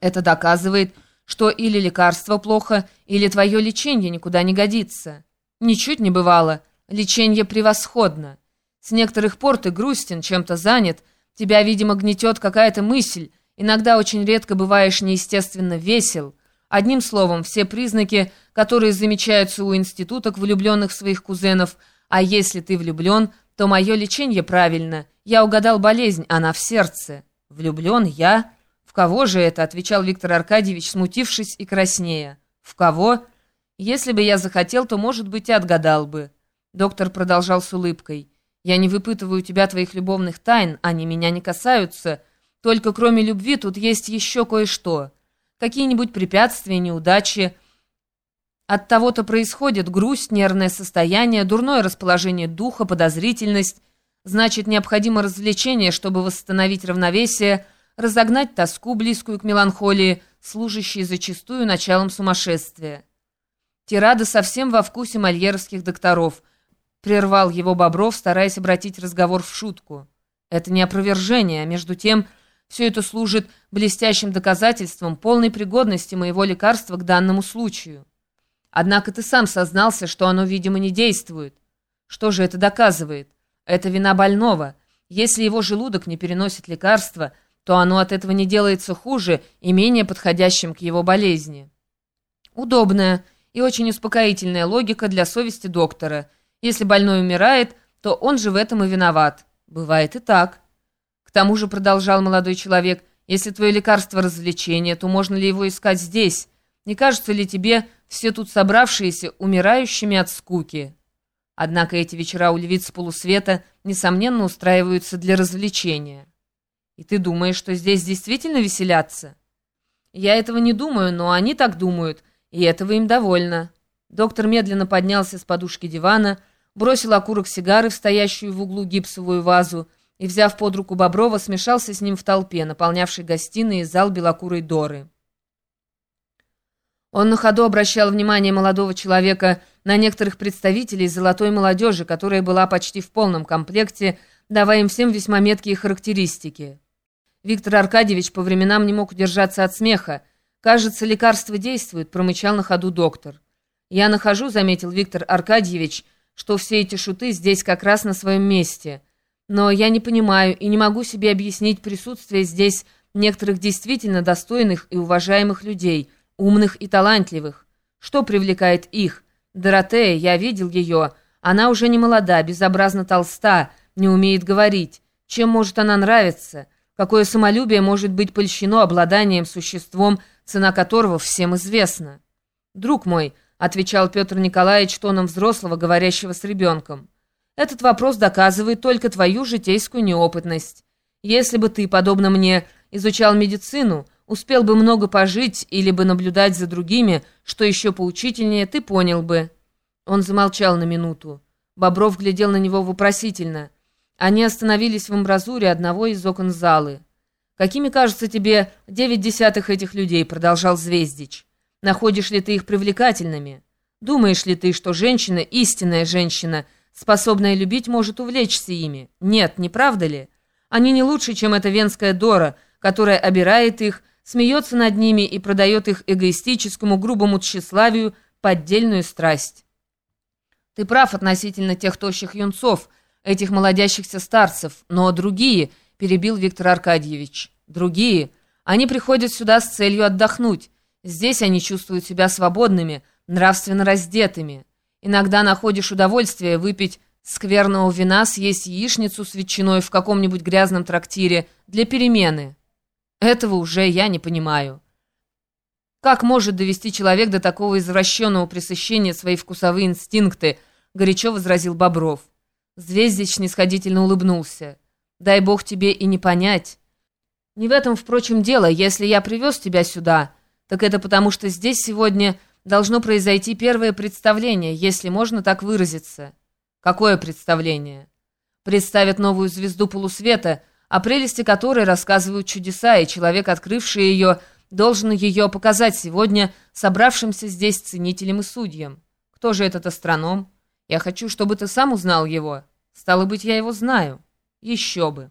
Это доказывает, что или лекарство плохо, или твое лечение никуда не годится. Ничуть не бывало. Лечение превосходно. С некоторых пор ты грустен, чем-то занят. Тебя, видимо, гнетет какая-то мысль. Иногда очень редко бываешь неестественно весел. Одним словом, все признаки, которые замечаются у институток, влюбленных в своих кузенов. А если ты влюблен, то мое лечение правильно. Я угадал болезнь, она в сердце. Влюблен я? Кого же это? Отвечал Виктор Аркадьевич, смутившись и краснея. В кого? Если бы я захотел, то, может быть, и отгадал бы. Доктор продолжал с улыбкой. Я не выпытываю у тебя твоих любовных тайн, они меня не касаются. Только кроме любви тут есть еще кое-что. Какие-нибудь препятствия, неудачи. От того-то происходит грусть, нервное состояние, дурное расположение духа, подозрительность. Значит, необходимо развлечение, чтобы восстановить равновесие, разогнать тоску, близкую к меланхолии, служащей зачастую началом сумасшествия. Тирада совсем во вкусе мольеровских докторов. Прервал его Бобров, стараясь обратить разговор в шутку. Это не опровержение, а между тем все это служит блестящим доказательством полной пригодности моего лекарства к данному случаю. Однако ты сам сознался, что оно, видимо, не действует. Что же это доказывает? Это вина больного. Если его желудок не переносит лекарства, то оно от этого не делается хуже и менее подходящим к его болезни. Удобная и очень успокоительная логика для совести доктора. Если больной умирает, то он же в этом и виноват. Бывает и так. К тому же, продолжал молодой человек, если твое лекарство развлечение, то можно ли его искать здесь? Не кажется ли тебе все тут собравшиеся умирающими от скуки? Однако эти вечера у львиц полусвета, несомненно, устраиваются для развлечения. И ты думаешь, что здесь действительно веселятся? Я этого не думаю, но они так думают — и этого им довольно. Доктор медленно поднялся с подушки дивана, бросил окурок сигары в стоящую в углу гипсовую вазу и, взяв под руку Боброва, смешался с ним в толпе, наполнявшей гостиной и зал белокурой Доры. Он на ходу обращал внимание молодого человека на некоторых представителей золотой молодежи, которая была почти в полном комплекте, давая им всем весьма меткие характеристики. Виктор Аркадьевич по временам не мог удержаться от смеха, «Кажется, лекарство действует», — промычал на ходу доктор. «Я нахожу», — заметил Виктор Аркадьевич, «что все эти шуты здесь как раз на своем месте. Но я не понимаю и не могу себе объяснить присутствие здесь некоторых действительно достойных и уважаемых людей, умных и талантливых. Что привлекает их? Доротея, я видел ее. Она уже не молода, безобразно толста, не умеет говорить. Чем может она нравиться? Какое самолюбие может быть польщено обладанием существом, цена которого всем известна. «Друг мой», — отвечал Петр Николаевич тоном взрослого, говорящего с ребенком, «этот вопрос доказывает только твою житейскую неопытность. Если бы ты, подобно мне, изучал медицину, успел бы много пожить или бы наблюдать за другими, что еще поучительнее, ты понял бы». Он замолчал на минуту. Бобров глядел на него вопросительно. Они остановились в амбразуре одного из окон залы. «Какими кажутся тебе девять десятых этих людей?» — продолжал Звездич. «Находишь ли ты их привлекательными? Думаешь ли ты, что женщина, истинная женщина, способная любить, может увлечься ими? Нет, не правда ли? Они не лучше, чем эта венская Дора, которая обирает их, смеется над ними и продает их эгоистическому, грубому тщеславию поддельную страсть. Ты прав относительно тех тощих юнцов, этих молодящихся старцев, но другие — перебил Виктор Аркадьевич. «Другие. Они приходят сюда с целью отдохнуть. Здесь они чувствуют себя свободными, нравственно раздетыми. Иногда находишь удовольствие выпить скверного вина, съесть яичницу с ветчиной в каком-нибудь грязном трактире для перемены. Этого уже я не понимаю. Как может довести человек до такого извращенного пресыщения свои вкусовые инстинкты, горячо возразил Бобров. Звездич снисходительно улыбнулся. Дай бог тебе и не понять. Не в этом, впрочем, дело. Если я привез тебя сюда, так это потому, что здесь сегодня должно произойти первое представление, если можно так выразиться. Какое представление? Представят новую звезду полусвета, о прелести которой рассказывают чудеса, и человек, открывший ее, должен ее показать сегодня собравшимся здесь ценителям и судьям. Кто же этот астроном? Я хочу, чтобы ты сам узнал его. Стало быть, я его знаю». Еще бы.